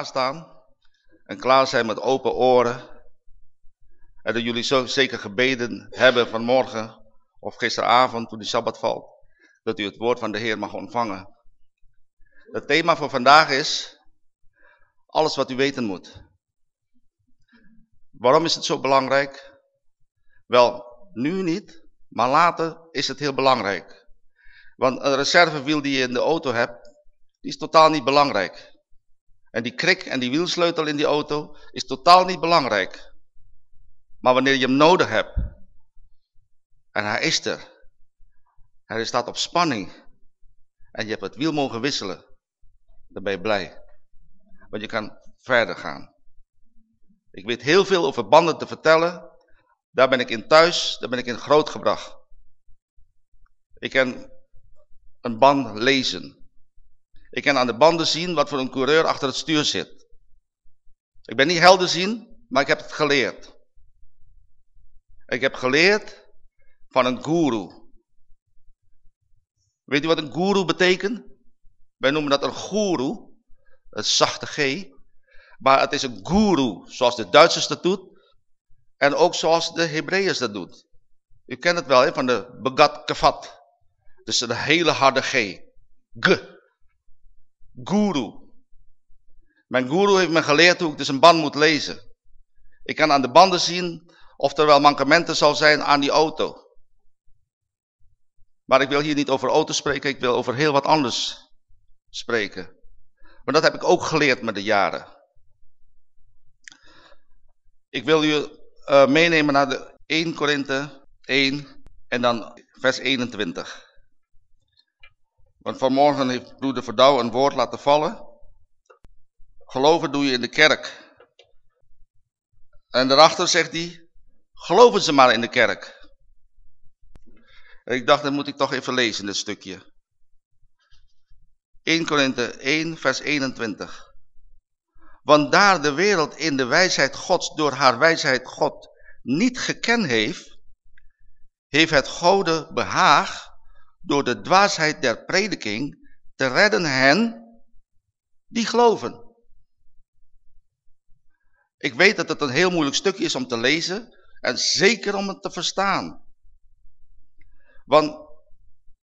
klaarstaan en klaar zijn met open oren. En dat jullie zo zeker gebeden hebben vanmorgen of gisteravond toen de Sabbat valt. Dat u het woord van de Heer mag ontvangen. Het thema voor vandaag is alles wat u weten moet. Waarom is het zo belangrijk? Wel, nu niet, maar later is het heel belangrijk. Want een reservewiel die je in de auto hebt, die is totaal niet belangrijk. En die krik en die wielsleutel in die auto is totaal niet belangrijk. Maar wanneer je hem nodig hebt, en hij is er, hij staat op spanning, en je hebt het wiel mogen wisselen, dan ben je blij. Want je kan verder gaan. Ik weet heel veel over banden te vertellen. Daar ben ik in thuis, daar ben ik in grootgebracht. Ik kan een band lezen. Ik kan aan de banden zien wat voor een coureur achter het stuur zit. Ik ben niet helder zien, maar ik heb het geleerd. Ik heb geleerd van een guru. Weet u wat een guru betekent? Wij noemen dat een guru, een zachte G. Maar het is een guru, zoals de Duitsers dat doet. En ook zoals de Hebreeërs dat doet. U kent het wel, hè, van de begat kavat. Dus een hele harde G. G. Guru. Mijn guru heeft me geleerd hoe ik dus een band moet lezen. Ik kan aan de banden zien of er wel mankementen zal zijn aan die auto. Maar ik wil hier niet over auto spreken, ik wil over heel wat anders spreken. Maar dat heb ik ook geleerd met de jaren. Ik wil u uh, meenemen naar de 1 Korinthe 1 en dan vers 21. Want vanmorgen heeft broeder Verdouw een woord laten vallen. Geloven doe je in de kerk. En daarachter zegt hij, geloven ze maar in de kerk. En ik dacht, dat moet ik toch even lezen, dit stukje. 1 Korinthe 1 vers 21. Want daar de wereld in de wijsheid gods door haar wijsheid God niet gekend heeft, heeft het Gode behaag door de dwaasheid der prediking te redden hen die geloven. Ik weet dat het een heel moeilijk stukje is om te lezen en zeker om het te verstaan. Want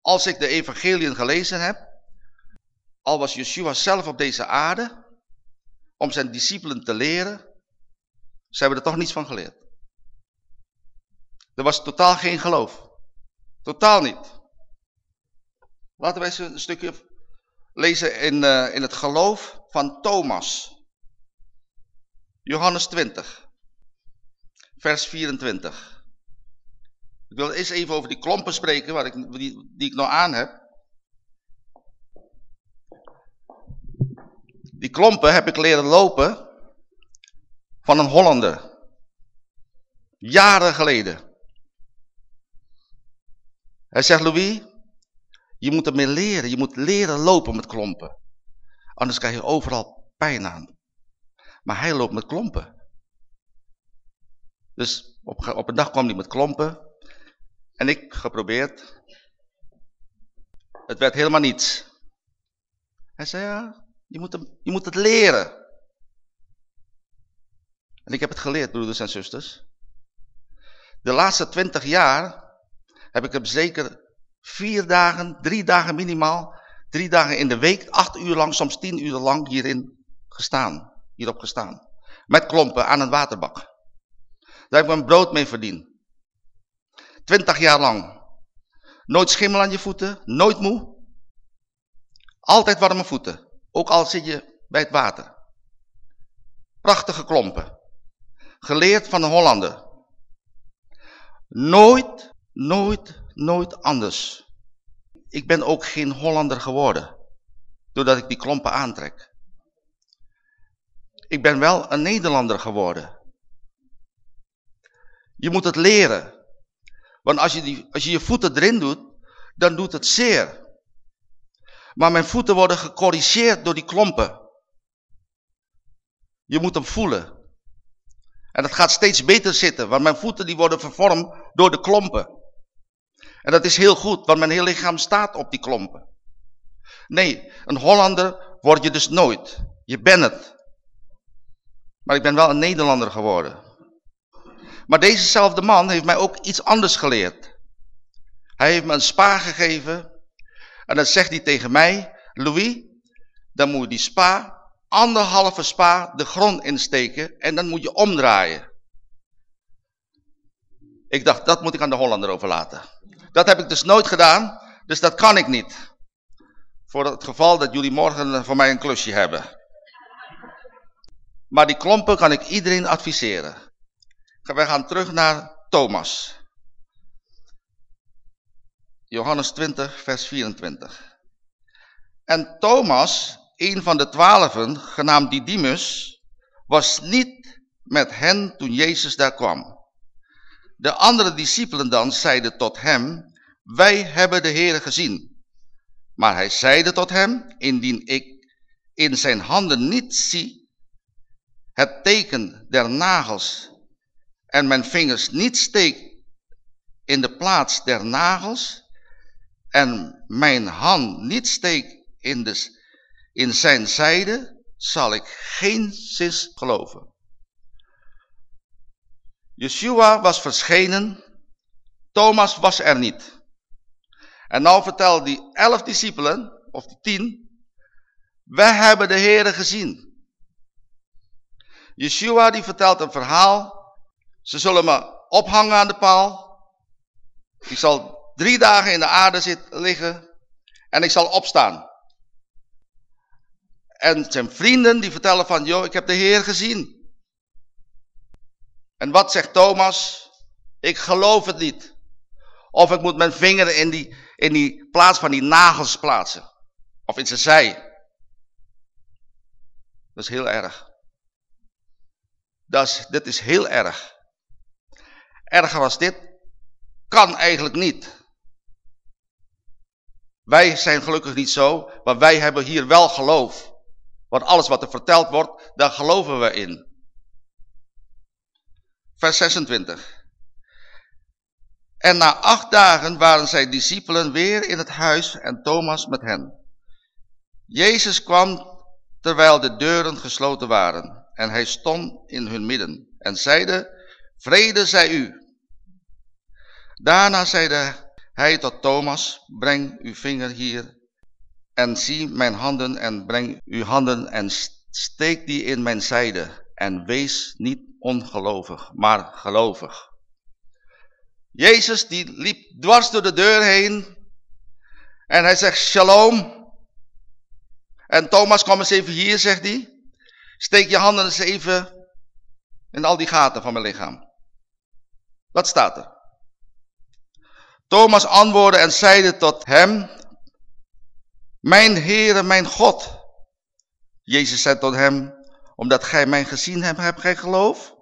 als ik de evangeliën gelezen heb, al was Yeshua zelf op deze aarde, om zijn discipelen te leren, ze hebben er toch niets van geleerd. Er was totaal geen geloof. Totaal niet. Laten wij eens een stukje lezen in, uh, in het geloof van Thomas. Johannes 20, vers 24. Ik wil eens even over die klompen spreken waar ik, die, die ik nog aan heb. Die klompen heb ik leren lopen van een Hollander. Jaren geleden. Hij zegt, Louis, je moet ermee leren. Je moet leren lopen met klompen. Anders krijg je overal pijn aan. Maar hij loopt met klompen. Dus op, op een dag kwam hij met klompen. En ik geprobeerd. Het werd helemaal niets. Hij zei, ja, je moet, je moet het leren. En ik heb het geleerd, broeders en zusters. De laatste twintig jaar heb ik hem zeker Vier dagen, drie dagen minimaal, drie dagen in de week, acht uur lang, soms tien uur lang hierin gestaan. Hierop gestaan. Met klompen aan een waterbak. Daar heb ik mijn brood mee verdiend. Twintig jaar lang. Nooit schimmel aan je voeten, nooit moe. Altijd warme voeten. Ook al zit je bij het water. Prachtige klompen. Geleerd van een Hollander. Nooit, nooit, nooit anders. Ik ben ook geen Hollander geworden. Doordat ik die klompen aantrek. Ik ben wel een Nederlander geworden. Je moet het leren. Want als je, die, als je je voeten erin doet, dan doet het zeer. Maar mijn voeten worden gecorrigeerd door die klompen. Je moet hem voelen. En dat gaat steeds beter zitten, want mijn voeten die worden vervormd door de klompen. En dat is heel goed, want mijn hele lichaam staat op die klompen. Nee, een Hollander word je dus nooit. Je bent het. Maar ik ben wel een Nederlander geworden. Maar dezezelfde man heeft mij ook iets anders geleerd. Hij heeft me een spa gegeven. En dan zegt hij tegen mij, Louis, dan moet je die spa, anderhalve spa, de grond insteken. En dan moet je omdraaien. Ik dacht, dat moet ik aan de Hollander overlaten. Dat heb ik dus nooit gedaan, dus dat kan ik niet. Voor het geval dat jullie morgen voor mij een klusje hebben. Maar die klompen kan ik iedereen adviseren. We gaan terug naar Thomas. Johannes 20, vers 24. En Thomas, een van de twaalfen, genaamd Didymus, was niet met hen toen Jezus daar kwam. De andere discipelen dan zeiden tot hem, wij hebben de Heer gezien. Maar hij zeide tot hem, indien ik in zijn handen niet zie het teken der nagels en mijn vingers niet steek in de plaats der nagels en mijn hand niet steek in, de, in zijn zijde, zal ik geen zins geloven. Yeshua was verschenen, Thomas was er niet. En nou vertelt die elf discipelen, of die tien, wij hebben de Heere gezien. Yeshua die vertelt een verhaal, ze zullen me ophangen aan de paal, ik zal drie dagen in de aarde zitten, liggen en ik zal opstaan. En zijn vrienden die vertellen van, joh, ik heb de Heer gezien. En wat zegt Thomas? Ik geloof het niet. Of ik moet mijn vinger in die, in die plaats van die nagels plaatsen. Of in zijn zij. Dat is heel erg. Dat is, dit is heel erg. Erger als dit kan eigenlijk niet. Wij zijn gelukkig niet zo, maar wij hebben hier wel geloof. Want alles wat er verteld wordt, daar geloven we in. Vers 26. En na acht dagen waren zij discipelen weer in het huis en Thomas met hen. Jezus kwam terwijl de deuren gesloten waren en hij stond in hun midden en zeide, vrede zij u. Daarna zeide hij tot Thomas, breng uw vinger hier en zie mijn handen en breng uw handen en steek die in mijn zijde en wees niet ongelovig, maar gelovig. Jezus die liep dwars door de deur heen en hij zegt shalom. En Thomas kom eens even hier, zegt hij. Steek je handen eens even in al die gaten van mijn lichaam. Wat staat er? Thomas antwoordde en zeide tot hem, Mijn Heere, mijn God. Jezus zei tot hem, omdat gij mij gezien hebt, hebt gij geloof?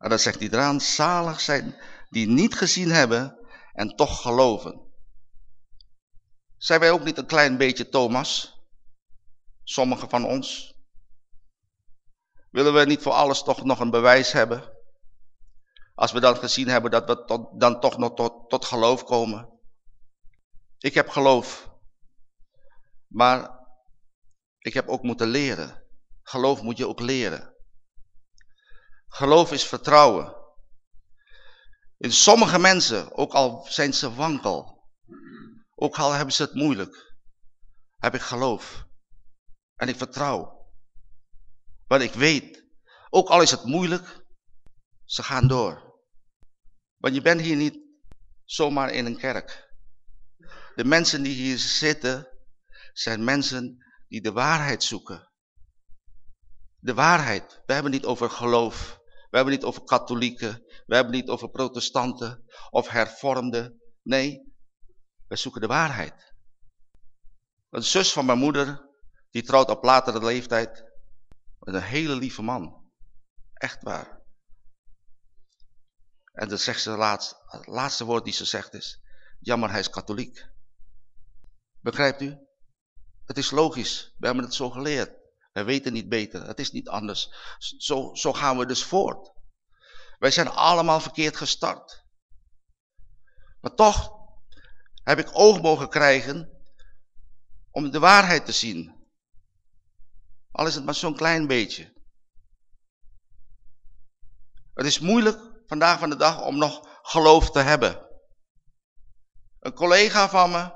En dan zegt hij eraan, zalig zijn die niet gezien hebben en toch geloven. Zijn wij ook niet een klein beetje Thomas? Sommigen van ons? Willen we niet voor alles toch nog een bewijs hebben? Als we dan gezien hebben dat we dan toch nog tot, tot geloof komen. Ik heb geloof. Maar ik heb ook moeten leren. Geloof moet je ook leren. Geloof is vertrouwen. In sommige mensen, ook al zijn ze wankel, ook al hebben ze het moeilijk, heb ik geloof. En ik vertrouw. Want ik weet, ook al is het moeilijk, ze gaan door. Want je bent hier niet zomaar in een kerk. De mensen die hier zitten, zijn mensen die de waarheid zoeken. De waarheid. We hebben niet over geloof. We hebben niet over katholieken. We hebben niet over protestanten of hervormden. Nee, we zoeken de waarheid. Een zus van mijn moeder, die trouwt op latere leeftijd met een hele lieve man. Echt waar. En dan zegt ze laatst, het laatste woord die ze zegt is, jammer hij is katholiek. Begrijpt u? Het is logisch, we hebben het zo geleerd. We weten niet beter, het is niet anders. Zo, zo gaan we dus voort. Wij zijn allemaal verkeerd gestart. Maar toch heb ik oog mogen krijgen om de waarheid te zien. Al is het maar zo'n klein beetje. Het is moeilijk vandaag van de dag om nog geloof te hebben. Een collega van me,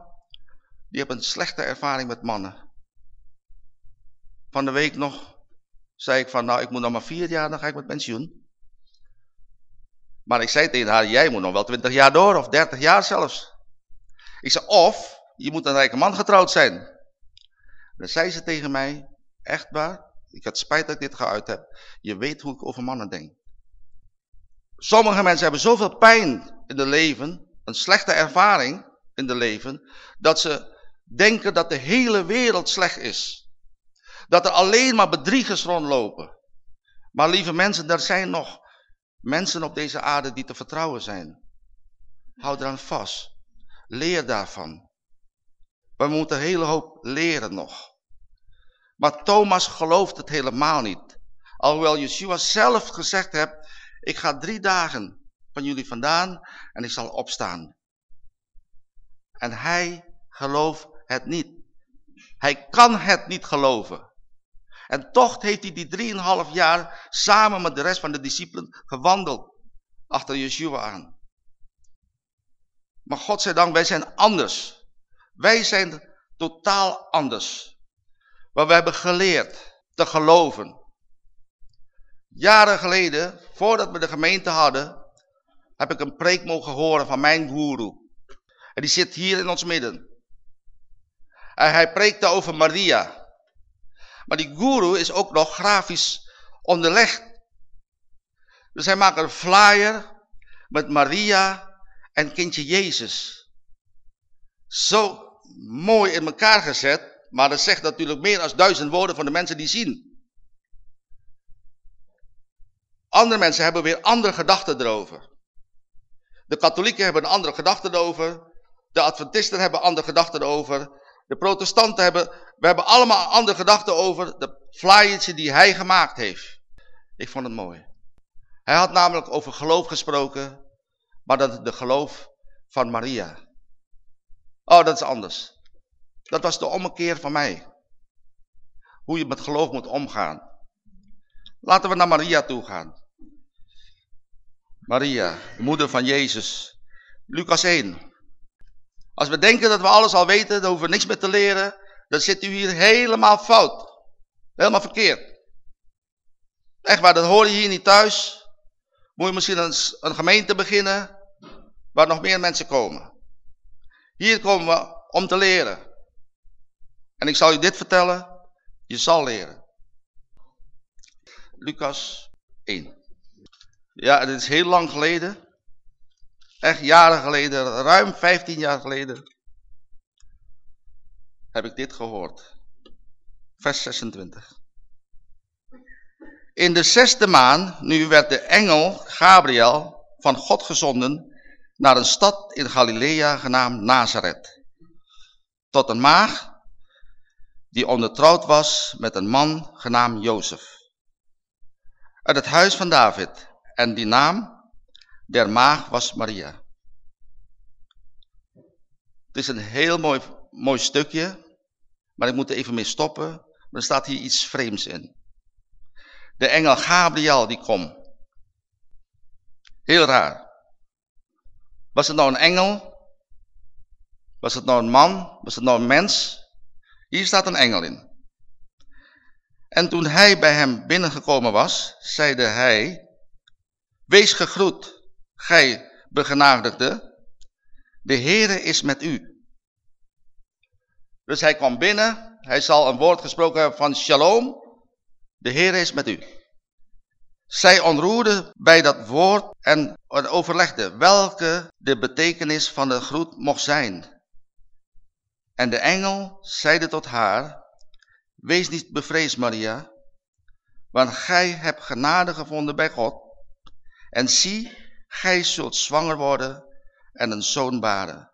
die heeft een slechte ervaring met mannen. Van de week nog zei ik van, nou ik moet nog maar vier jaar, dan ga ik met pensioen. Maar ik zei tegen haar, jij moet nog wel twintig jaar door, of dertig jaar zelfs. Ik zei, of je moet een rijke man getrouwd zijn. Dan zei ze tegen mij, echt waar, ik had spijt dat ik dit geuit heb. Je weet hoe ik over mannen denk. Sommige mensen hebben zoveel pijn in het leven, een slechte ervaring in het leven, dat ze denken dat de hele wereld slecht is. Dat er alleen maar bedriegers rondlopen. Maar lieve mensen, er zijn nog mensen op deze aarde die te vertrouwen zijn. Houd eraan vast. Leer daarvan. We moeten een hele hoop leren nog. Maar Thomas gelooft het helemaal niet. Alhoewel Yeshua zelf gezegd heeft, ik ga drie dagen van jullie vandaan en ik zal opstaan. En hij gelooft het niet. Hij kan het niet geloven. En toch heeft hij die drieënhalf jaar samen met de rest van de discipelen gewandeld achter Yeshua aan. Maar God zij dank, wij zijn anders. Wij zijn totaal anders. Maar we hebben geleerd te geloven. Jaren geleden, voordat we de gemeente hadden, heb ik een preek mogen horen van mijn guru. En die zit hier in ons midden. En hij preekte over Maria. Maar die guru is ook nog grafisch onderlegd. Dus hij maakt een flyer met Maria en kindje Jezus. Zo mooi in elkaar gezet, maar dat zegt natuurlijk meer dan duizend woorden van de mensen die zien. Andere mensen hebben weer andere gedachten erover. De katholieken hebben andere gedachte erover. De adventisten hebben andere gedachten erover. De protestanten hebben, we hebben allemaal andere gedachten over de flyertje die hij gemaakt heeft. Ik vond het mooi. Hij had namelijk over geloof gesproken, maar dat is de geloof van Maria. Oh, dat is anders. Dat was de ommekeer van mij. Hoe je met geloof moet omgaan. Laten we naar Maria toe gaan. Maria, de moeder van Jezus. Lucas 1. Als we denken dat we alles al weten, dan hoeven we niks meer te leren. Dan zit u hier helemaal fout. Helemaal verkeerd. Echt waar, dat hoor je hier niet thuis. Moet je misschien een, een gemeente beginnen waar nog meer mensen komen. Hier komen we om te leren. En ik zal u dit vertellen, je zal leren. Lucas 1. Ja, dit is heel lang geleden. Echt jaren geleden, ruim 15 jaar geleden. Heb ik dit gehoord. Vers 26. In de zesde maand, nu werd de engel Gabriel van God gezonden naar een stad in Galilea genaamd Nazareth. Tot een maag die ondertrouwd was met een man genaamd Jozef. Uit het huis van David. En die naam der maag was Maria. Het is een heel mooi, mooi stukje, maar ik moet er even mee stoppen. Er staat hier iets vreemds in. De engel Gabriel die komt. Heel raar. Was het nou een engel? Was het nou een man? Was het nou een mens? Hier staat een engel in. En toen hij bij hem binnengekomen was, zeide hij, Wees gegroet, gij begenadigde, de Heere is met u. Dus hij kwam binnen, hij zal een woord gesproken hebben van shalom, de Heere is met u. Zij ontroerde bij dat woord en overlegde welke de betekenis van de groet mocht zijn. En de engel zeide tot haar, wees niet bevreesd Maria, want gij hebt genade gevonden bij God. En zie, gij zult zwanger worden en een zoon baren.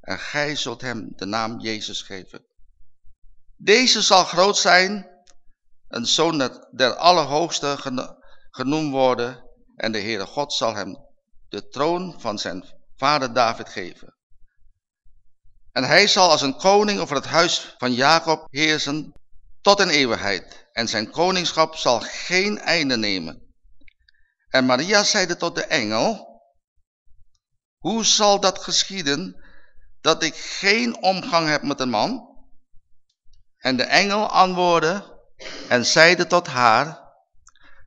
En gij zult hem de naam Jezus geven. Deze zal groot zijn, een zoon der Allerhoogste genoemd worden en de Heere God zal hem de troon van zijn vader David geven. En hij zal als een koning over het huis van Jacob heersen tot in eeuwigheid en zijn koningschap zal geen einde nemen. En Maria zeide tot de engel, hoe zal dat geschieden dat ik geen omgang heb met een man? En de engel antwoordde en zeide tot haar,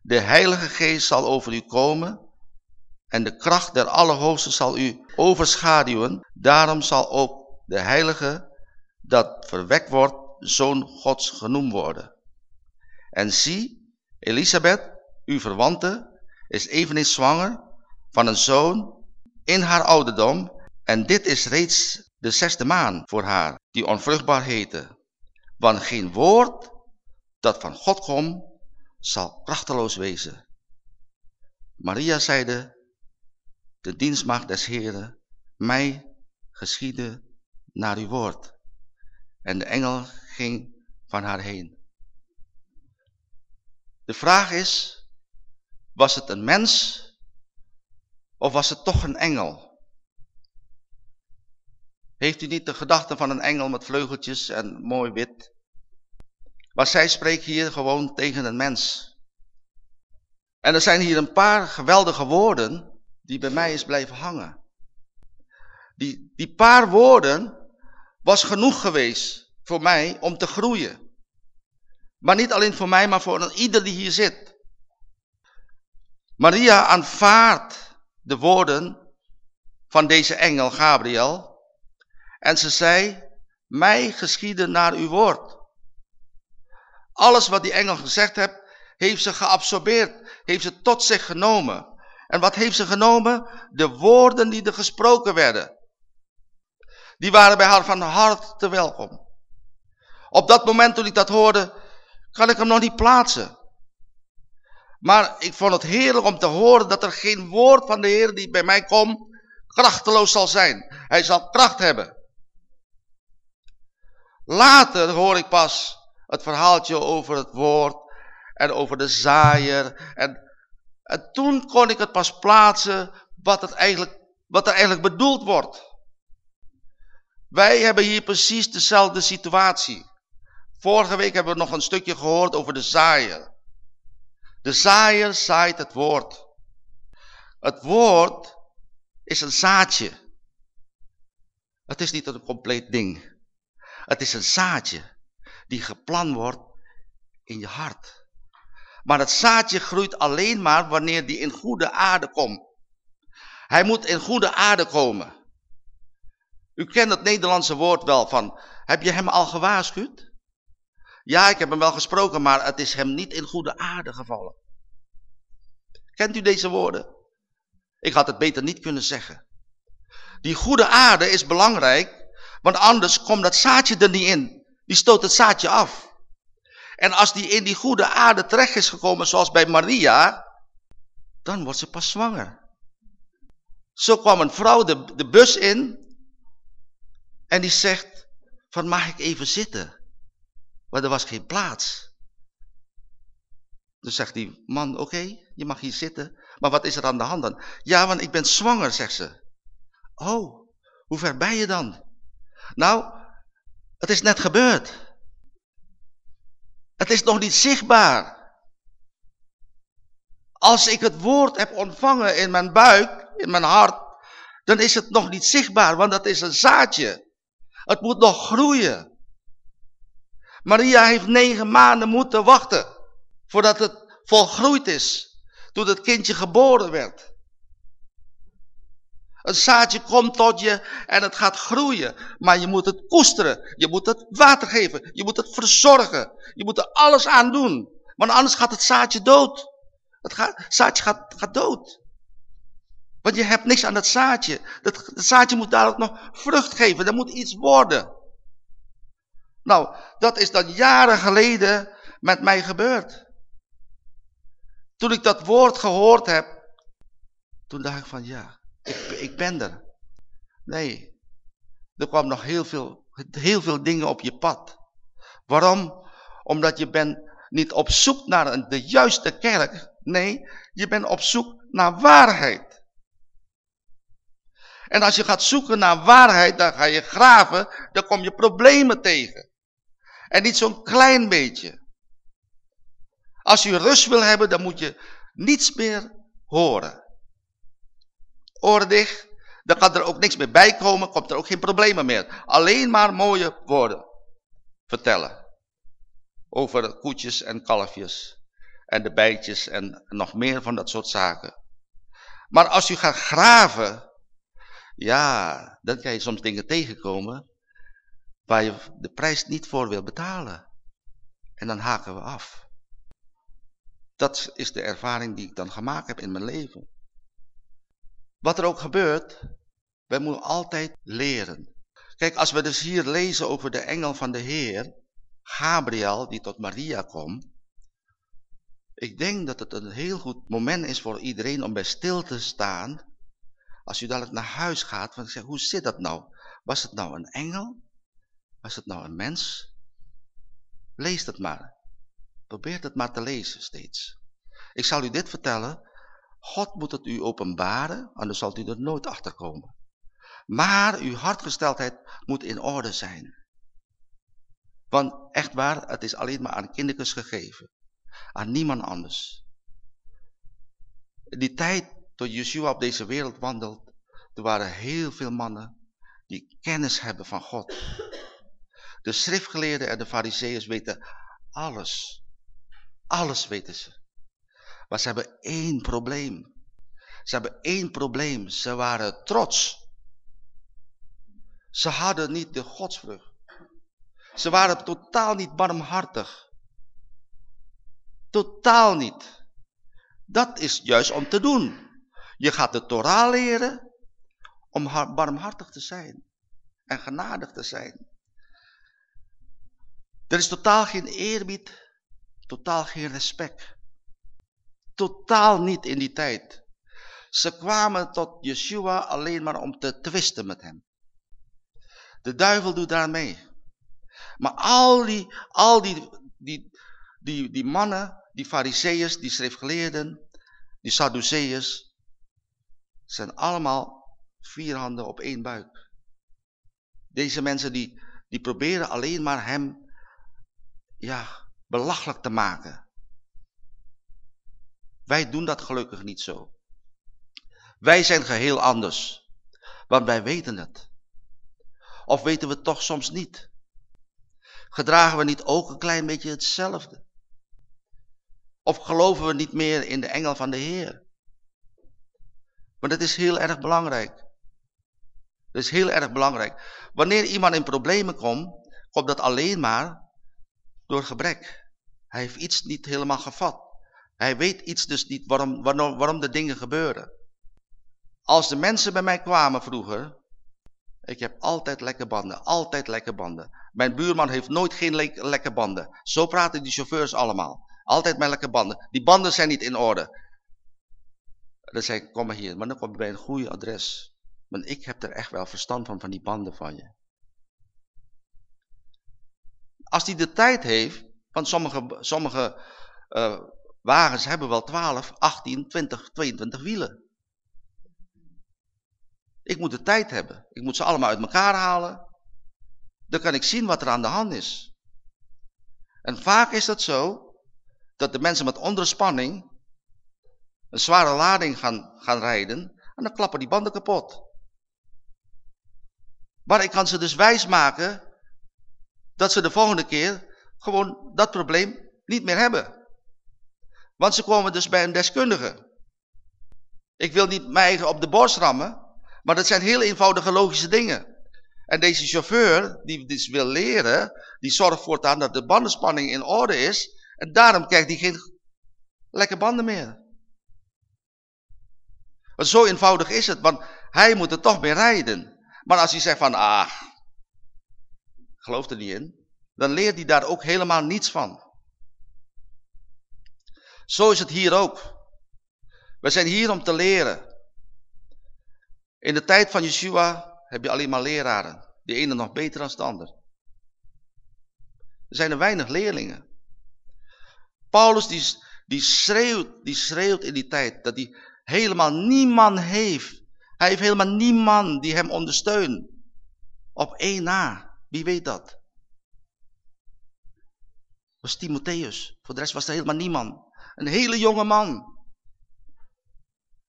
de heilige geest zal over u komen en de kracht der Allerhoogste zal u overschaduwen. Daarom zal ook de heilige dat verwekt wordt, zoon Gods genoemd worden. En zie, Elisabeth, uw verwante, is eveneens zwanger van een zoon in haar ouderdom. En dit is reeds de zesde maan voor haar, die onvruchtbaar heette. Want geen woord dat van God komt, zal krachteloos wezen. Maria zeide, de dienstmacht des Heren, mij geschiede naar uw woord. En de engel ging van haar heen. De vraag is, was het een mens of was het toch een engel? Heeft u niet de gedachte van een engel met vleugeltjes en mooi wit? Maar zij spreekt hier gewoon tegen een mens. En er zijn hier een paar geweldige woorden die bij mij is blijven hangen. Die, die paar woorden was genoeg geweest voor mij om te groeien. Maar niet alleen voor mij, maar voor ieder die hier zit. Maria aanvaardt de woorden van deze engel Gabriel. En ze zei, mij geschieden naar uw woord. Alles wat die engel gezegd heeft, heeft ze geabsorbeerd, heeft ze tot zich genomen. En wat heeft ze genomen? De woorden die er gesproken werden. Die waren bij haar van harte welkom. Op dat moment toen ik dat hoorde, kan ik hem nog niet plaatsen. Maar ik vond het heerlijk om te horen dat er geen woord van de Heer die bij mij komt, krachteloos zal zijn. Hij zal kracht hebben. Later hoor ik pas het verhaaltje over het woord en over de zaaier. En, en toen kon ik het pas plaatsen wat, het eigenlijk, wat er eigenlijk bedoeld wordt. Wij hebben hier precies dezelfde situatie. Vorige week hebben we nog een stukje gehoord over de zaaier. De zaaier zaait het woord. Het woord is een zaadje. Het is niet een compleet ding. Het is een zaadje die geplant wordt in je hart. Maar het zaadje groeit alleen maar wanneer die in goede aarde komt. Hij moet in goede aarde komen. U kent het Nederlandse woord wel van, heb je hem al gewaarschuwd? Ja, ik heb hem wel gesproken, maar het is hem niet in goede aarde gevallen. Kent u deze woorden? Ik had het beter niet kunnen zeggen. Die goede aarde is belangrijk, want anders komt dat zaadje er niet in. Die stoot het zaadje af. En als die in die goede aarde terecht is gekomen, zoals bij Maria, dan wordt ze pas zwanger. Zo kwam een vrouw de, de bus in en die zegt, van mag ik even zitten? Maar er was geen plaats. Dus zegt die man, oké, je mag hier zitten. Maar wat is er aan de hand dan? Ja, want ik ben zwanger, zegt ze. Oh, hoe ver ben je dan? Nou, het is net gebeurd. Het is nog niet zichtbaar. Als ik het woord heb ontvangen in mijn buik, in mijn hart, dan is het nog niet zichtbaar, want dat is een zaadje. Het moet nog groeien. Maria heeft negen maanden moeten wachten voordat het volgroeid is, toen het kindje geboren werd. Een zaadje komt tot je en het gaat groeien. Maar je moet het koesteren. Je moet het water geven. Je moet het verzorgen. Je moet er alles aan doen. Want anders gaat het zaadje dood. Het, gaat, zaadje gaat, gaat dood. Want je hebt niks aan dat zaadje. Dat, zaadje moet daar ook nog vrucht geven. Er moet iets worden. Nou, dat is dan jaren geleden met mij gebeurd. Toen ik dat woord gehoord heb, toen dacht ik van ja, ik, ik ben er. Nee, er kwam nog heel veel, heel veel dingen op je pad. Waarom? Omdat je bent niet op zoek naar de juiste kerk. Nee, je bent op zoek naar waarheid. En als je gaat zoeken naar waarheid, dan ga je graven, dan kom je problemen tegen. En niet zo'n klein beetje. Als je rust wil hebben, dan moet je niets meer horen. Oren dicht, dan kan er ook niks meer bij komen, komt er ook geen problemen meer. Alleen maar mooie woorden vertellen. Over koetjes en kalfjes en de bijtjes en nog meer van dat soort zaken. Maar als u gaat graven, ja, dan kan je soms dingen tegenkomen waar je de prijs niet voor wil betalen. En dan haken we af. Dat is de ervaring die ik dan gemaakt heb in mijn leven. Wat er ook gebeurt, wij moeten altijd leren. Kijk, als we dus hier lezen over de engel van de Heer, Gabriel, die tot Maria komt. Ik denk dat het een heel goed moment is voor iedereen om bij stil te staan. Als u dadelijk naar huis gaat, want ik zeg, hoe zit dat nou? Was het nou een engel? Was het nou een mens? Lees het maar. Probeer het maar te lezen steeds. Ik zal u dit vertellen. God moet het u openbaren, anders zal u er nooit achter komen. Maar uw hartgesteldheid moet in orde zijn. Want echt waar, het is alleen maar aan kindertjes gegeven. Aan niemand anders. Die tijd toen Yeshua op deze wereld wandelt, er waren heel veel mannen die kennis hebben van God. De schriftgeleerden en de fariseeërs weten alles. Alles weten ze. Maar ze hebben één probleem. Ze hebben één probleem. Ze waren trots. Ze hadden niet de godsvrucht. Ze waren totaal niet barmhartig. Totaal niet. Dat is juist om te doen. Je gaat de Torah leren om barmhartig te zijn. En genadig te zijn. Er is totaal geen eerbied. Totaal geen respect. Totaal niet in die tijd. Ze kwamen tot Yeshua alleen maar om te twisten met hem. De duivel doet daar mee. Maar al die, al die, die, die, die mannen, die fariseeërs, die schriftgeleerden, die sadduceërs, zijn allemaal vier handen op één buik. Deze mensen die, die proberen alleen maar hem ja, belachelijk te maken. Wij doen dat gelukkig niet zo. Wij zijn geheel anders. Want wij weten het. Of weten we het toch soms niet? Gedragen we niet ook een klein beetje hetzelfde? Of geloven we niet meer in de engel van de Heer? Maar dat is heel erg belangrijk. Dat is heel erg belangrijk. Wanneer iemand in problemen komt, komt dat alleen maar door gebrek. Hij heeft iets niet helemaal gevat. Hij weet iets dus niet waarom, waarom, waarom de dingen gebeuren. Als de mensen bij mij kwamen vroeger, ik heb altijd lekke banden, altijd lekke banden. Mijn buurman heeft nooit geen le lekke banden. Zo praten die chauffeurs allemaal. Altijd met lekke banden. Die banden zijn niet in orde. Dan zei ik, kom maar hier, maar dan kom je bij een goede adres. Want ik heb er echt wel verstand van, van die banden van je. Als hij de tijd heeft, want sommige, sommige uh, wagens hebben wel 12, 18, 20, 22 wielen. Ik moet de tijd hebben. Ik moet ze allemaal uit elkaar halen. Dan kan ik zien wat er aan de hand is. En vaak is dat zo, dat de mensen met onderspanning een zware lading gaan, gaan rijden en dan klappen die banden kapot. Maar ik kan ze dus wijsmaken dat ze de volgende keer gewoon dat probleem niet meer hebben. Want ze komen dus bij een deskundige. Ik wil niet mij eigen op de borst rammen, maar dat zijn heel eenvoudige logische dingen. En deze chauffeur, die dus wil leren, die zorgt voortaan dat de bandenspanning in orde is. En daarom krijgt hij geen lekke banden meer. Want zo eenvoudig is het, want hij moet er toch mee rijden. Maar als hij zegt van, ah, geloof er niet in, dan leert hij daar ook helemaal niets van. Zo is het hier ook. We zijn hier om te leren. In de tijd van Yeshua heb je alleen maar leraren. De ene nog beter dan de ander. Er zijn er weinig leerlingen. Paulus die, die, schreeuwt, die schreeuwt in die tijd dat hij helemaal niemand heeft. Hij heeft helemaal niemand die hem ondersteunt. Op één na. Wie weet dat? was Timotheus. Voor de rest was er helemaal niemand. Een hele jonge man.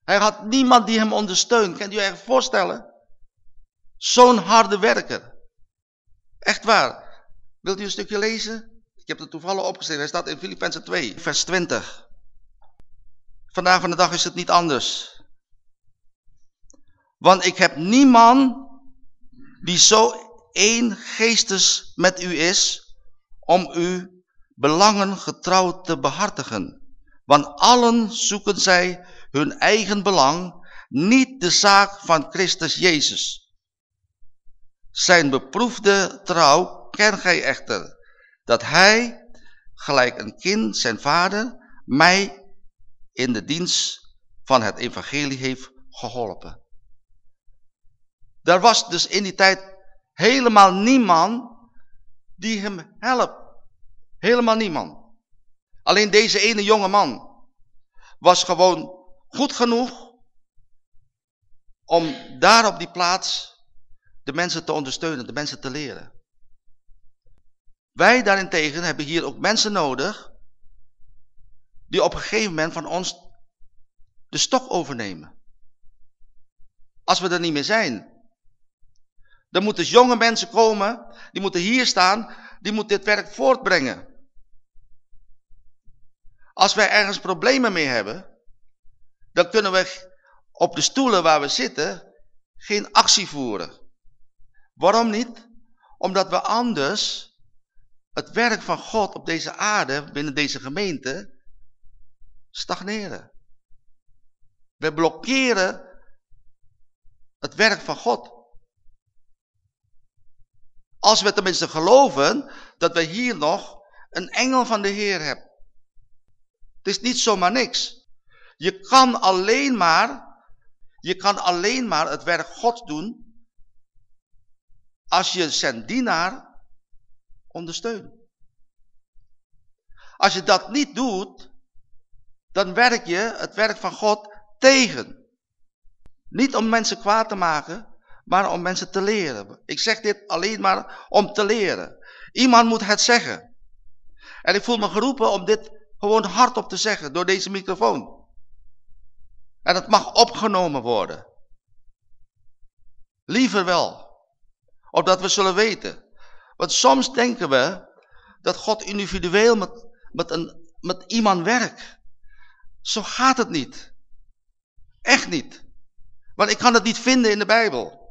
Hij had niemand die hem ondersteunt. Kan je je voorstellen? Zo'n harde werker. Echt waar. Wilt u een stukje lezen? Ik heb het toevallig opgeschreven. Hij staat in Filippenzen 2, vers 20. Vandaag van de dag is het niet anders. Want ik heb niemand die zo één geestes met u is om uw belangen getrouw te behartigen. Want allen zoeken zij hun eigen belang, niet de zaak van Christus Jezus. Zijn beproefde trouw ken gij echter, dat hij, gelijk een kind zijn vader, mij in de dienst van het evangelie heeft geholpen. Er was dus in die tijd helemaal niemand die hem helpt. Helemaal niemand. Alleen deze ene jonge man was gewoon goed genoeg om daar op die plaats de mensen te ondersteunen, de mensen te leren. Wij daarentegen hebben hier ook mensen nodig die op een gegeven moment van ons de stok overnemen. Als we er niet meer zijn. Dan moeten dus jonge mensen komen, die moeten hier staan, die moeten dit werk voortbrengen. Als wij ergens problemen mee hebben, dan kunnen we op de stoelen waar we zitten geen actie voeren. Waarom niet? Omdat we anders het werk van God op deze aarde, binnen deze gemeente, stagneren. We blokkeren het werk van God. Als we tenminste geloven dat we hier nog een engel van de Heer hebben. Het is niet zomaar niks. Je kan alleen maar, je kan alleen maar het werk God doen als je zijn dienaar ondersteunt. Als je dat niet doet, dan werk je het werk van God tegen. Niet om mensen kwaad te maken, maar om mensen te leren. Ik zeg dit alleen maar om te leren. Iemand moet het zeggen. En ik voel me geroepen om dit gewoon hardop te zeggen door deze microfoon. En het mag opgenomen worden. Liever wel. Opdat we zullen weten. Want soms denken we dat God individueel met, met, een, met iemand werkt. Zo gaat het niet. Echt niet. Want ik kan het niet vinden in de Bijbel.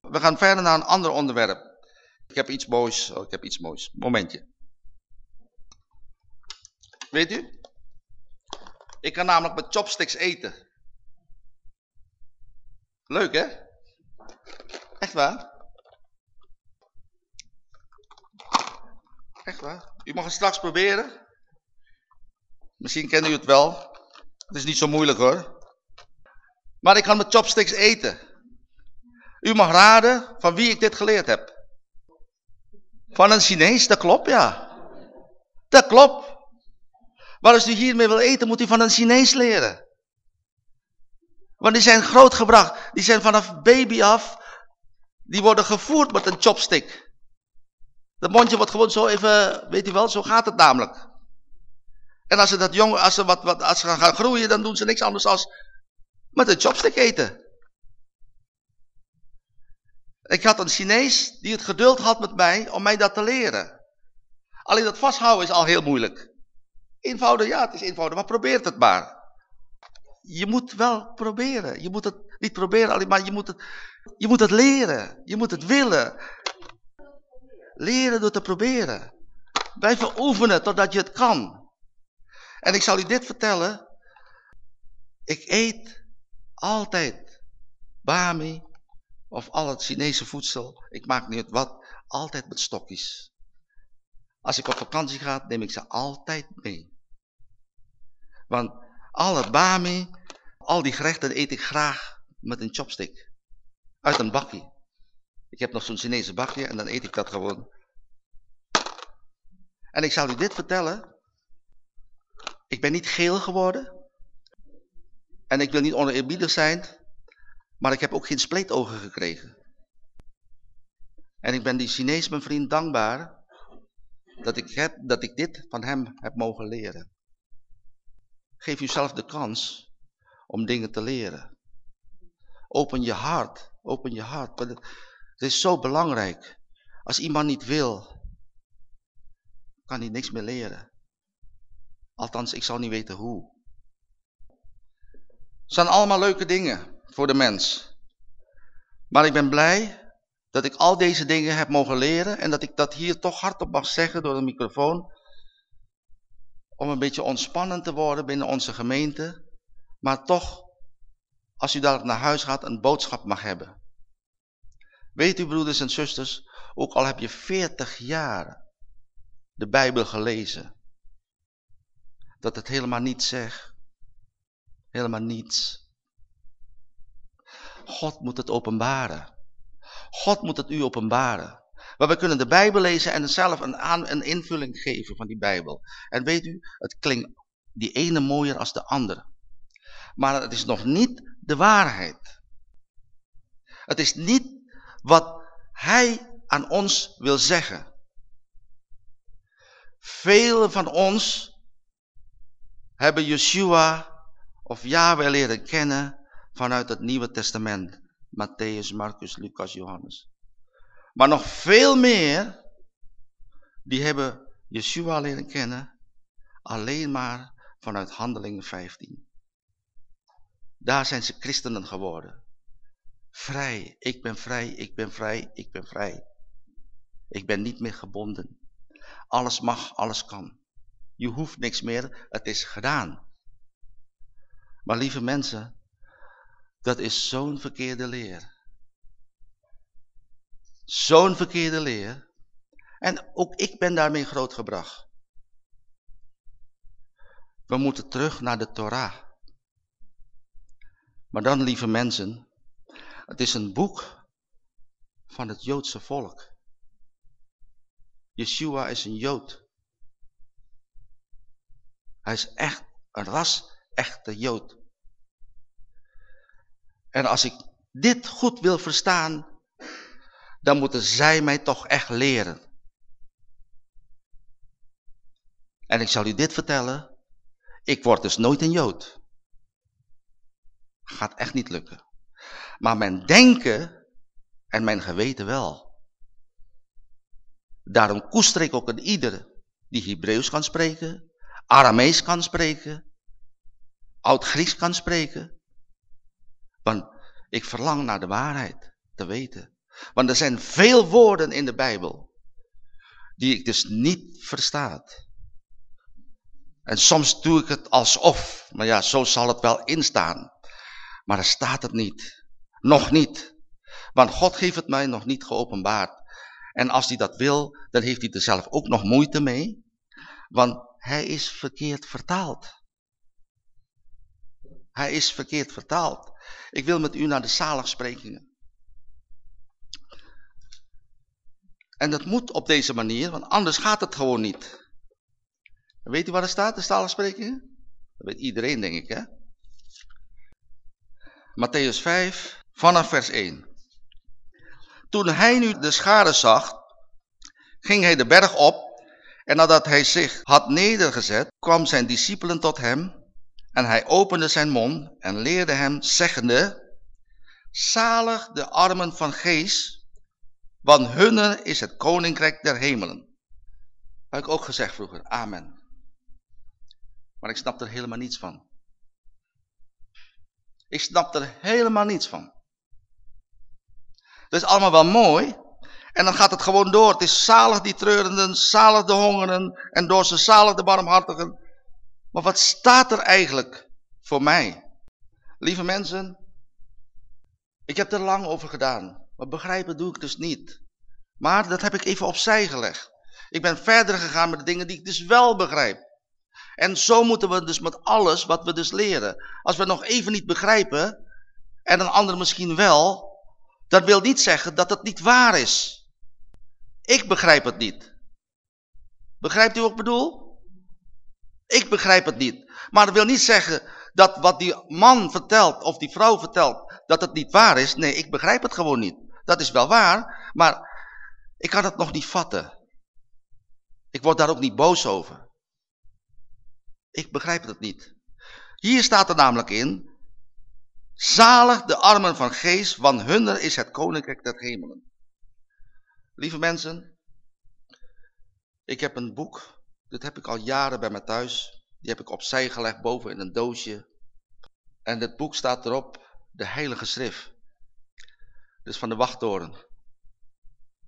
We gaan verder naar een ander onderwerp. Ik heb iets moois. Oh, ik heb iets moois. Momentje. Weet u? Ik kan namelijk met chopsticks eten. Leuk hè? Echt waar? Echt waar? U mag het straks proberen. Misschien kennen u het wel. Het is niet zo moeilijk hoor. Maar ik kan met chopsticks eten. U mag raden van wie ik dit geleerd heb. Van een Chinees, dat klopt ja. Dat klopt. Maar als u hiermee wil eten, moet u van een Chinees leren. Want die zijn grootgebracht. Die zijn vanaf baby af. Die worden gevoerd met een chopstick. Dat mondje wordt gewoon zo even, weet u wel, zo gaat het namelijk. En als ze dat jong, als ze wat, wat, als ze gaan groeien, dan doen ze niks anders dan met een chopstick eten. Ik had een Chinees die het geduld had met mij om mij dat te leren. Alleen dat vasthouden is al heel moeilijk. Eenvoudig, ja, het is eenvoudig, maar probeer het maar. Je moet wel proberen. Je moet het niet proberen, alleen maar je moet het, je moet het leren. Je moet het willen. Leren door te proberen. Blijven oefenen totdat je het kan. En ik zal u dit vertellen. Ik eet altijd bami of al het Chinese voedsel. Ik maak niet wat. Altijd met stokjes. Als ik op vakantie ga, neem ik ze altijd mee. Want alle bami, al die gerechten eet ik graag met een chopstick. Uit een bakje. Ik heb nog zo'n Chinese bakje en dan eet ik dat gewoon. En ik zal u dit vertellen. Ik ben niet geel geworden. En ik wil niet oneerbiedig zijn. Maar ik heb ook geen spleetogen gekregen. En ik ben die Chinees, mijn vriend, dankbaar dat ik, heb, dat ik dit van hem heb mogen leren. Geef jezelf de kans om dingen te leren. Open je hart, open je hart. Het is zo belangrijk. Als iemand niet wil, kan hij niks meer leren. Althans, ik zou niet weten hoe. Het zijn allemaal leuke dingen voor de mens. Maar ik ben blij dat ik al deze dingen heb mogen leren en dat ik dat hier toch hardop mag zeggen door de microfoon. Om een beetje ontspannen te worden binnen onze gemeente. Maar toch, als u daar naar huis gaat, een boodschap mag hebben. Weet u broeders en zusters, ook al heb je 40 jaar de Bijbel gelezen. Dat het helemaal niets zegt. Helemaal niets. God moet het openbaren. God moet het u openbaren. Maar we kunnen de Bijbel lezen en zelf een, een invulling geven van die Bijbel. En weet u, het klinkt die ene mooier als de andere. Maar het is nog niet de waarheid. Het is niet wat hij aan ons wil zeggen. Velen van ons hebben Yeshua of Yahweh leren kennen vanuit het Nieuwe Testament. Matthäus, Marcus, Lucas, Johannes. Maar nog veel meer, die hebben Yeshua leren kennen, alleen maar vanuit Handelingen 15. Daar zijn ze christenen geworden. Vrij, ik ben vrij, ik ben vrij, ik ben vrij. Ik ben niet meer gebonden. Alles mag, alles kan. Je hoeft niks meer, het is gedaan. Maar lieve mensen, dat is zo'n verkeerde leer. Zo'n verkeerde leer. En ook ik ben daarmee grootgebracht. We moeten terug naar de Torah. Maar dan, lieve mensen, het is een boek van het Joodse volk. Yeshua is een Jood. Hij is echt een ras echte Jood. En als ik dit goed wil verstaan, dan moeten zij mij toch echt leren. En ik zal u dit vertellen, ik word dus nooit een Jood. Gaat echt niet lukken. Maar mijn denken en mijn geweten wel. Daarom koester ik ook een ieder die Hebreeuws kan spreken, Aramees kan spreken, Oud-Grieks kan spreken, want ik verlang naar de waarheid te weten. Want er zijn veel woorden in de Bijbel die ik dus niet verstaat. En soms doe ik het alsof, maar ja, zo zal het wel instaan. Maar er staat het niet. Nog niet. Want God heeft het mij nog niet geopenbaard. En als hij dat wil, dan heeft hij er zelf ook nog moeite mee. Want hij is verkeerd vertaald. Hij is verkeerd vertaald. Ik wil met u naar de zaligsprekingen. En dat moet op deze manier, want anders gaat het gewoon niet. Weet u waar er staat, de zaligsprekingen? Dat weet iedereen, denk ik, hè? Matthäus 5, vanaf vers 1. Toen hij nu de schade zag, ging hij de berg op en nadat hij zich had nedergezet, kwam zijn discipelen tot hem en hij opende zijn mond en leerde hem, zeggende, Zalig de armen van geest, want hunne is het koninkrijk der hemelen. Heb ik ook gezegd vroeger, amen. Maar ik snap er helemaal niets van. Ik snap er helemaal niets van. Dat is allemaal wel mooi. En dan gaat het gewoon door. Het is zalig die treurenden, zalig de hongeren en door ze zalig de barmhartigen. Maar wat staat er eigenlijk voor mij? Lieve mensen, ik heb er lang over gedaan. Maar begrijpen doe ik dus niet. Maar dat heb ik even opzij gelegd. Ik ben verder gegaan met de dingen die ik dus wel begrijp. En zo moeten we dus met alles wat we dus leren. Als we nog even niet begrijpen, en een ander misschien wel, dat wil niet zeggen dat het niet waar is. Ik begrijp het niet. Begrijpt u wat ik bedoel? Ik begrijp het niet. Maar dat wil niet zeggen dat wat die man vertelt of die vrouw vertelt, dat het niet waar is. Nee, ik begrijp het gewoon niet. Dat is wel waar, maar ik kan het nog niet vatten. Ik word daar ook niet boos over. Ik begrijp het niet. Hier staat er namelijk in, zalig de armen van geest, want hunner is het koninkrijk der hemelen. Lieve mensen, ik heb een boek, dit heb ik al jaren bij me thuis. Die heb ik opzij gelegd boven in een doosje. En dit boek staat erop, de heilige schrift. Dus van de wachttoren.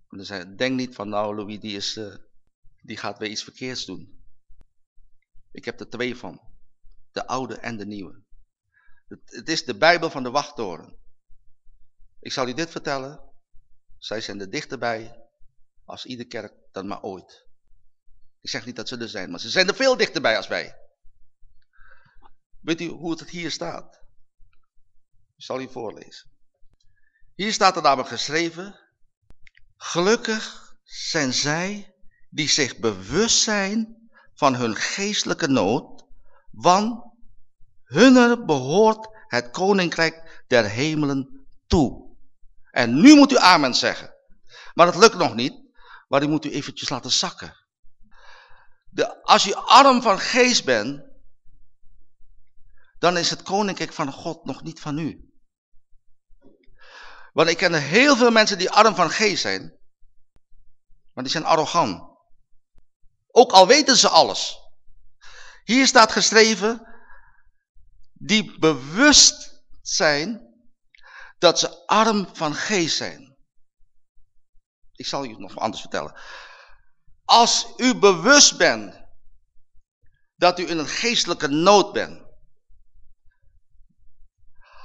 En denk niet van nou Louis, die, is, uh, die gaat weer iets verkeerds doen. Ik heb er twee van. De oude en de nieuwe. Het, het is de Bijbel van de wachttoren. Ik zal u dit vertellen. Zij zijn er dichterbij als ieder kerk dan maar ooit. Ik zeg niet dat ze er zijn, maar ze zijn er veel dichterbij als wij. Weet u hoe het hier staat? Ik zal u voorlezen. Hier staat er namelijk geschreven. Gelukkig zijn zij die zich bewust zijn van hun geestelijke nood, want hunner behoort het koninkrijk der hemelen toe. En nu moet u amen zeggen. Maar dat lukt nog niet, maar u moet u eventjes laten zakken. De, als je arm van geest bent, dan is het koninkrijk van God nog niet van u. Want ik ken heel veel mensen die arm van geest zijn, maar die zijn arrogant. Ook al weten ze alles. Hier staat geschreven, die bewust zijn dat ze arm van geest zijn. Ik zal het nog anders vertellen. Als u bewust bent dat u in een geestelijke nood bent.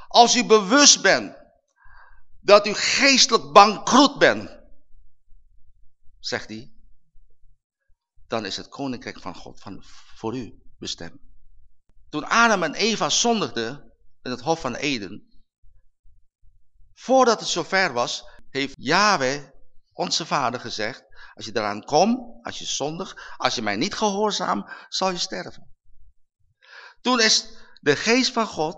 Als u bewust bent dat u geestelijk bankroet bent, zegt hij, dan is het koninkrijk van God van, voor u bestemd. Toen Adam en Eva zondigden in het hof van Eden, voordat het zover was, heeft Yahweh, onze vader, gezegd, als je eraan komt, als je zondig, als je mij niet gehoorzaam, zal je sterven. Toen is de geest van God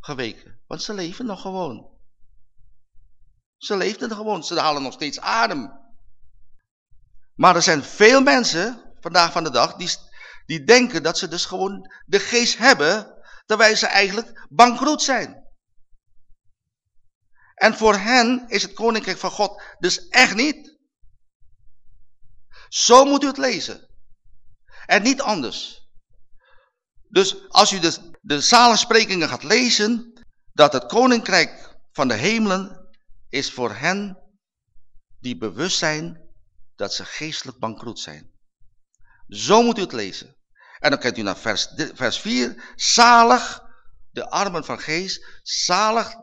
geweken, want ze leven nog gewoon. Ze leefden gewoon, ze halen nog steeds adem. Maar er zijn veel mensen, vandaag van de dag, die, die denken dat ze dus gewoon de geest hebben, terwijl ze eigenlijk bankroet zijn. En voor hen is het koninkrijk van God dus echt niet. Zo moet u het lezen. En niet anders. Dus als u de, de zalensprekingen gaat lezen, dat het koninkrijk van de hemelen is voor hen die bewust zijn dat ze geestelijk bankroet zijn. Zo moet u het lezen. En dan kijkt u naar vers, vers 4. Zalig de armen van geest. Zalig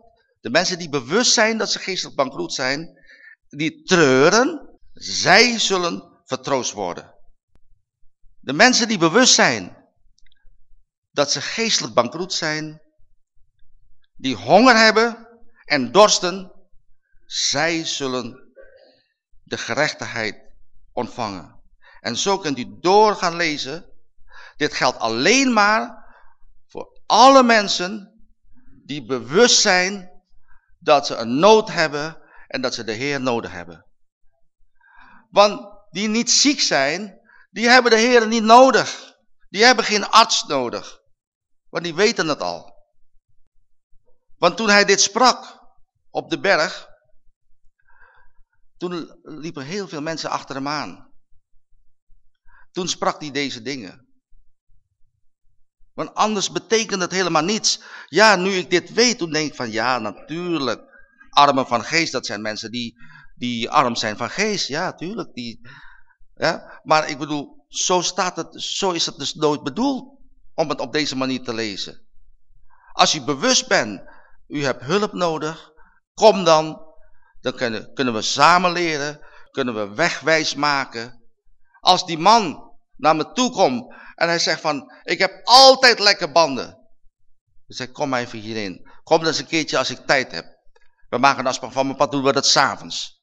de mensen die bewust zijn dat ze geestelijk bankroet zijn. Die treuren. Zij zullen vertroost worden. De mensen die bewust zijn dat ze geestelijk bankroet zijn, die honger hebben en dorsten, zij zullen de gerechtigheid ontvangen. En zo kunt u door gaan lezen. Dit geldt alleen maar voor alle mensen die bewust zijn dat ze een nood hebben en dat ze de Heer nodig hebben. Want die niet ziek zijn, die hebben de Heer niet nodig. Die hebben geen arts nodig. Want die weten het al. Want toen hij dit sprak op de berg, toen liepen heel veel mensen achter hem aan. Toen sprak hij deze dingen. Want anders betekent het helemaal niets. Ja, nu ik dit weet, toen denk ik van ja, natuurlijk. Armen van geest, dat zijn mensen die, die arm zijn van geest. Ja, tuurlijk. Die, ja? Maar ik bedoel, zo, staat het, zo is het dus nooit bedoeld om het op deze manier te lezen. Als u bewust bent, u hebt hulp nodig, kom dan. Dan kunnen, kunnen we samen leren, kunnen we wegwijs maken. Als die man naar me toe komt en hij zegt van, ik heb altijd lekker banden. Dan zeg ik, kom even hierin. Kom dan eens een keertje als ik tijd heb. We maken een afspraak van mijn pad, doen we dat s'avonds.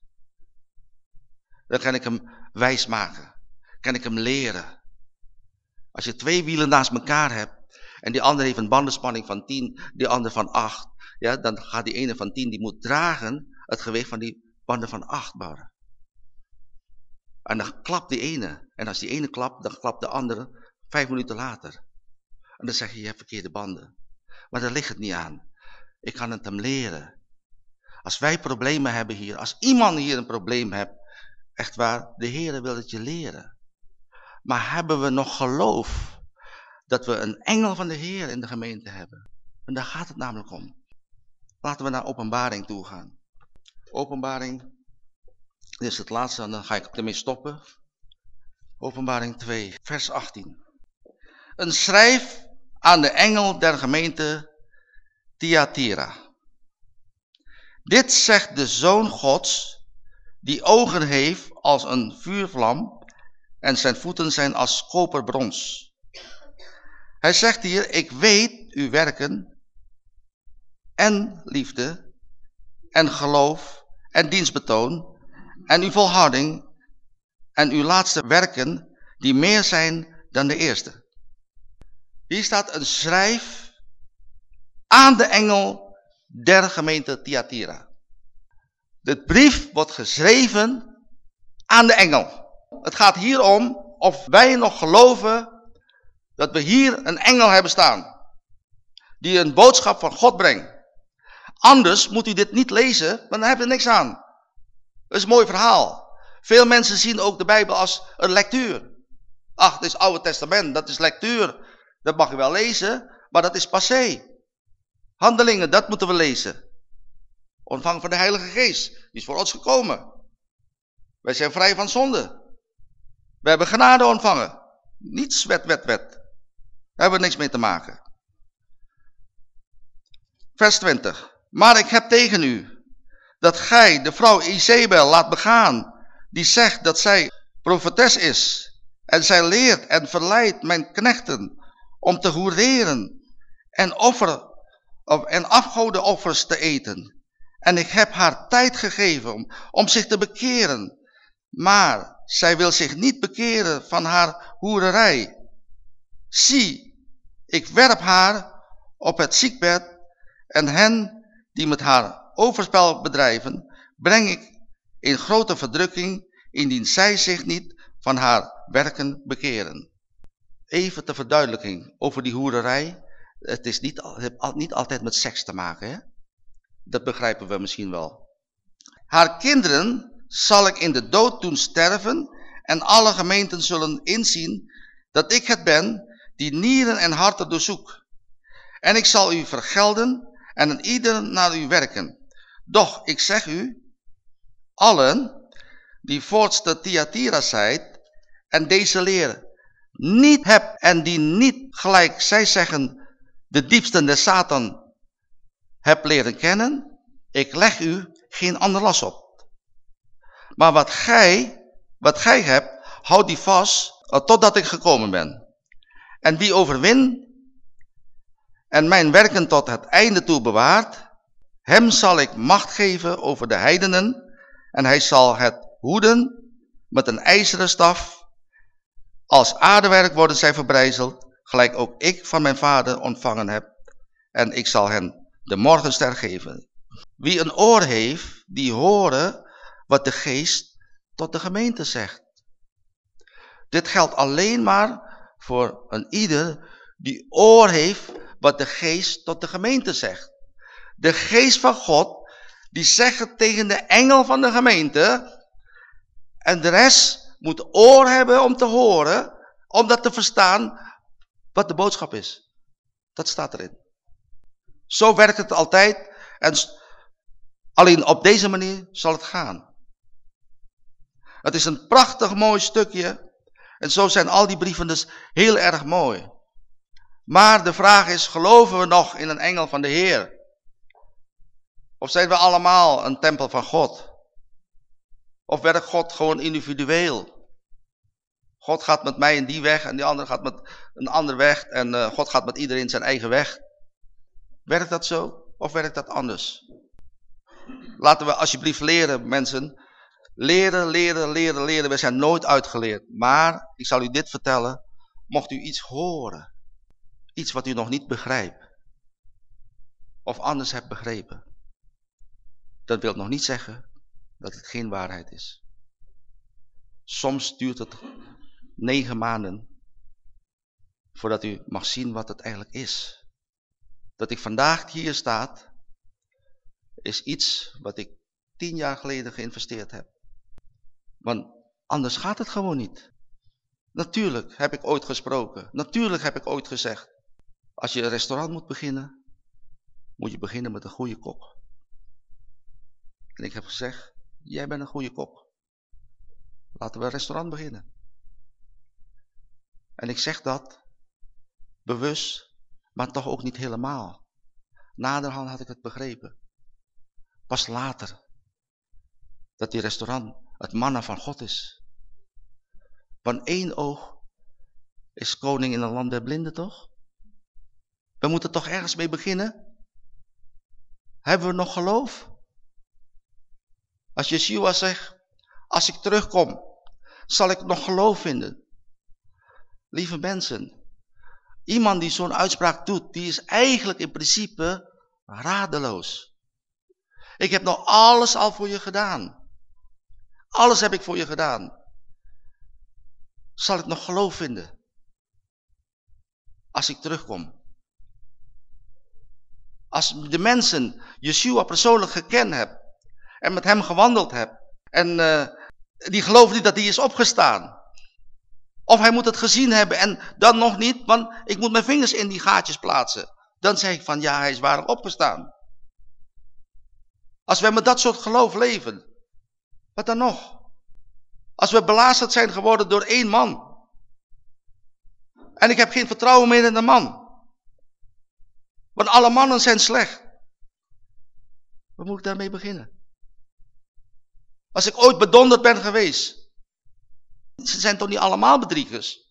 Dan kan ik hem wijs maken. Kan ik hem leren. Als je twee wielen naast elkaar hebt. En die andere heeft een bandenspanning van 10. Die andere van 8. Ja, dan gaat die ene van 10. Die moet dragen het gewicht van die banden van 8 baren. En dan klapt die ene. En als die ene klapt, dan klapt de andere vijf minuten later. En dan zeg je, je hebt verkeerde banden. Maar daar ligt het niet aan. Ik kan het hem leren. Als wij problemen hebben hier, als iemand hier een probleem hebt, echt waar, de Heer wil het je leren. Maar hebben we nog geloof dat we een engel van de Heer in de gemeente hebben? En daar gaat het namelijk om. Laten we naar openbaring toe gaan. Openbaring, dit is het laatste en dan ga ik ermee stoppen. Openbaring 2, vers 18. Een schrijf aan de engel der gemeente Thyatira. Dit zegt de Zoon Gods, die ogen heeft als een vuurvlam en zijn voeten zijn als koperbrons. Hij zegt hier, ik weet uw werken en liefde en geloof en dienstbetoon en uw volharding en uw laatste werken die meer zijn dan de eerste. Hier staat een schrijf aan de engel der gemeente Thyatira. De brief wordt geschreven aan de engel. Het gaat hier om of wij nog geloven dat we hier een engel hebben staan. Die een boodschap van God brengt. Anders moet u dit niet lezen, want dan heb je niks aan. Dat is een mooi verhaal. Veel mensen zien ook de Bijbel als een lectuur. Ach, het is Oude Testament, dat is lectuur. Dat mag je wel lezen, maar dat is passé. Handelingen, dat moeten we lezen. Ontvang van de Heilige Geest, die is voor ons gekomen. Wij zijn vrij van zonde. We hebben genade ontvangen. Niets wet, wet, wet. Daar hebben we niks mee te maken. Vers 20. Maar ik heb tegen u dat gij de vrouw Isabel laat begaan, die zegt dat zij profetes is. En zij leert en verleidt mijn knechten om te hoereren en offer en afgodenoffers te eten. En ik heb haar tijd gegeven om, om zich te bekeren. Maar zij wil zich niet bekeren van haar hoererij. Zie, ik werp haar op het ziekbed en hen die met haar overspel bedrijven, breng ik in grote verdrukking, indien zij zich niet van haar werken bekeren. Even ter verduidelijking over die hoererij. Het, is niet, heeft niet altijd met seks te maken. Hè? Dat begrijpen we misschien wel. Haar kinderen zal ik in de dood doen sterven en alle gemeenten zullen inzien dat ik het ben die nieren en harten doorzoek. En ik zal u vergelden en een ieder naar u werken. Doch ik zeg u, allen die voorts de Thyatira zijt en deze leer niet hebt en die niet gelijk zij zeggen de diepsten des Satan heb leren kennen, ik leg u geen ander las op. Maar wat gij, wat gij hebt, houd die vast eh, totdat ik gekomen ben. En wie overwin en mijn werken tot het einde toe bewaart, hem zal ik macht geven over de heidenen en hij zal het hoeden met een ijzeren staf. Als aardewerk worden zij verbrijzeld gelijk ook ik van mijn vader ontvangen heb. En ik zal hen de morgenster geven. Wie een oor heeft, die horen wat de geest tot de gemeente zegt. Dit geldt alleen maar voor een ieder die oor heeft wat de geest tot de gemeente zegt. De geest van God, die zegt tegen de engel van de gemeente. En de rest moet oor hebben om te horen, om dat te verstaan wat de boodschap is. Dat staat erin. Zo werkt het altijd en alleen op deze manier zal het gaan. Het is een prachtig mooi stukje en zo zijn al die brieven dus heel erg mooi. Maar de vraag is, geloven we nog in een engel van de Heer? Of zijn we allemaal een tempel van God? Of werkt God gewoon individueel? God gaat met mij in die weg en die andere gaat met een andere weg. En uh, God gaat met iedereen zijn eigen weg. Werkt dat zo of werkt dat anders? Laten we alsjeblieft leren mensen. Leren, leren, leren, leren. We zijn nooit uitgeleerd. Maar ik zal u dit vertellen. Mocht u iets horen. Iets wat u nog niet begrijpt. Of anders hebt begrepen. Dat wil nog niet zeggen dat het geen waarheid is. Soms duurt het negen maanden voordat u mag zien wat het eigenlijk is. Dat ik vandaag hier staat, is iets wat ik tien jaar geleden geïnvesteerd heb. Want anders gaat het gewoon niet. Natuurlijk heb ik ooit gesproken. Natuurlijk heb ik ooit gezegd. Als je een restaurant moet beginnen, moet je beginnen met een goede kok. En ik heb gezegd, jij bent een goede kok. Laten we een restaurant beginnen. En ik zeg dat bewust, maar toch ook niet helemaal. Naderhand had ik het begrepen. Pas later. Dat die restaurant het mannen van God is. Van één oog is koning in een land der blinden toch? We moeten toch ergens mee beginnen? Hebben we nog geloof? Als Yeshua zegt, als ik terugkom, zal ik nog geloof vinden. Lieve mensen, iemand die zo'n uitspraak doet, die is eigenlijk in principe radeloos. Ik heb nog alles al voor je gedaan. Alles heb ik voor je gedaan. Zal ik nog geloof vinden? Als ik terugkom. Als de mensen Yeshua persoonlijk gekend hebben en met hem gewandeld hebben en uh, die geloven niet dat hij is opgestaan. Of hij moet het gezien hebben en dan nog niet, want ik moet mijn vingers in die gaatjes plaatsen. Dan zeg ik van ja, hij is waarlijk opgestaan. Als wij met dat soort geloof leven, wat dan nog? Als we belazerd zijn geworden door één man. En ik heb geen vertrouwen meer in de man. Want alle mannen zijn slecht. Waar moet ik daarmee beginnen? Als ik ooit bedonderd ben geweest. Ze zijn toch niet allemaal bedriegers?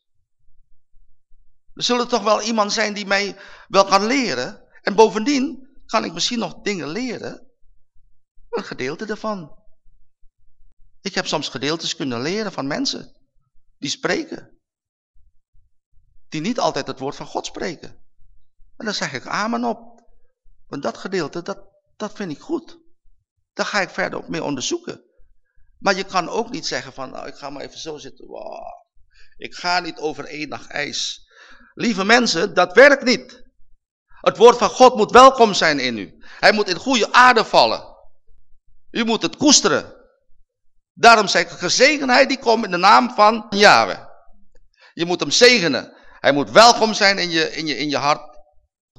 Er zullen toch wel iemand zijn die mij wel kan leren. En bovendien kan ik misschien nog dingen leren. Een gedeelte daarvan. Ik heb soms gedeeltes kunnen leren van mensen. Die spreken. Die niet altijd het woord van God spreken. En dan zeg ik amen op. Want dat gedeelte, dat, dat vind ik goed. Daar ga ik verder op mee onderzoeken. Maar je kan ook niet zeggen van, nou, ik ga maar even zo zitten. Wow. Ik ga niet over één nacht ijs. Lieve mensen, dat werkt niet. Het woord van God moet welkom zijn in u. Hij moet in goede aarde vallen. U moet het koesteren. Daarom zeg ik, gezegenheid die komt in de naam van Yahweh. Je moet hem zegenen. Hij moet welkom zijn in je, in je, in je hart.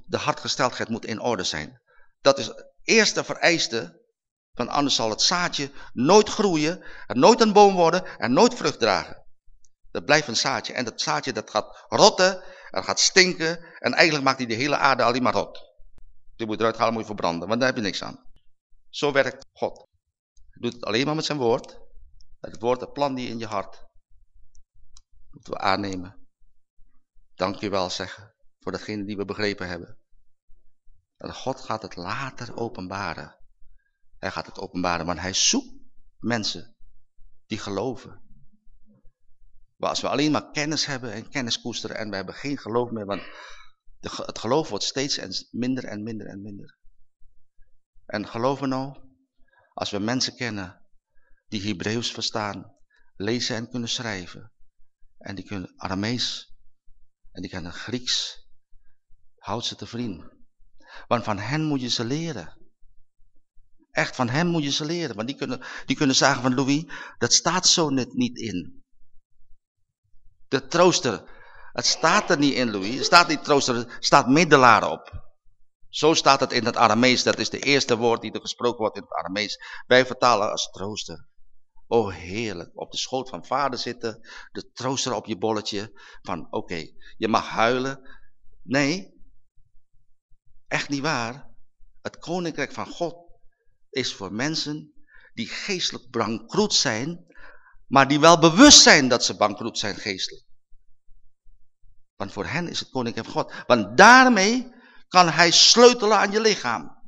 De hartgesteldheid moet in orde zijn. Dat is het eerste vereiste want anders zal het zaadje nooit groeien, en nooit een boom worden en nooit vrucht dragen. Dat blijft een zaadje. En dat zaadje dat gaat rotten en gaat stinken. En eigenlijk maakt hij de hele aarde alleen maar rot. Die moet eruit halen, moet je verbranden, want daar heb je niks aan. Zo werkt God. Hij doet het alleen maar met zijn woord. Het woord, het plan die in je hart. Moeten we aannemen. Dank je wel zeggen voor datgene die we begrepen hebben. En God gaat het later openbaren. Hij gaat het openbaren, want hij zoekt mensen die geloven. Maar als we alleen maar kennis hebben en kennis koesteren en we hebben geen geloof meer, want het geloof wordt steeds en minder en minder en minder. En geloof me nou, als we mensen kennen die Hebreeuws verstaan, lezen en kunnen schrijven, en die kunnen Aramees, en die kunnen Grieks, houd ze te. Want van hen moet je ze leren. Echt, van hem moet je ze leren. Want die kunnen, die kunnen zeggen van Louis, dat staat zo net niet in. De trooster, het staat er niet in Louis. Er staat niet trooster, er staat middelaar op. Zo staat het in het Aramees. Dat is de eerste woord die er gesproken wordt in het Aramees. Wij vertalen als trooster. Oh heerlijk, op de schoot van vader zitten, de trooster op je bolletje. Van oké, je mag huilen. Nee, echt niet waar. Het koninkrijk van God is voor mensen die geestelijk bankroet zijn, maar die wel bewust zijn dat ze bankroet zijn geestelijk. Want voor hen is het koninkrijk van God. Want daarmee kan hij sleutelen aan je lichaam.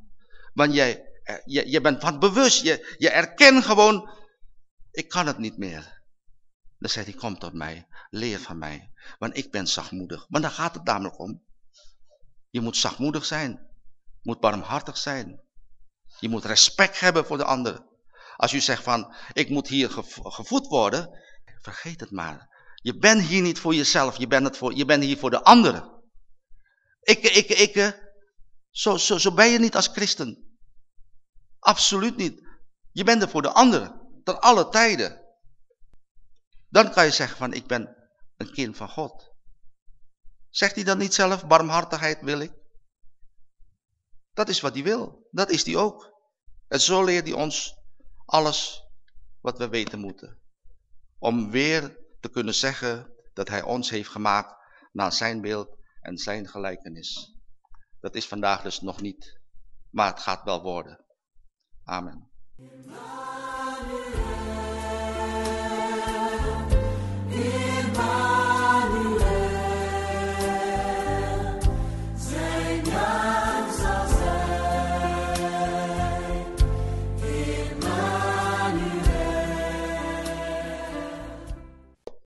Want jij, je, je bent van bewust, je, je erkent gewoon, ik kan het niet meer. Dan zegt hij, kom tot mij, leer van mij, want ik ben zachtmoedig. Want daar gaat het namelijk om. Je moet zachtmoedig zijn, moet barmhartig zijn, je moet respect hebben voor de ander. Als u zegt van, ik moet hier gevoed worden, Vergeet het maar. Je bent hier niet voor jezelf, je bent, het voor, je bent hier voor de anderen. Ikke, ikke, ikke. Zo, zo, zo ben je niet als christen. Absoluut niet. Je bent er voor de anderen, ten alle tijden. Dan kan je zeggen van ik ben een kind van God. Zegt hij dan niet zelf, barmhartigheid wil ik? Dat is wat hij wil. Dat is hij ook. En zo leert hij ons alles wat we weten moeten. Om weer te kunnen zeggen dat hij ons heeft gemaakt naar zijn beeld en zijn gelijkenis. Dat is vandaag dus nog niet, maar het gaat wel worden. Amen.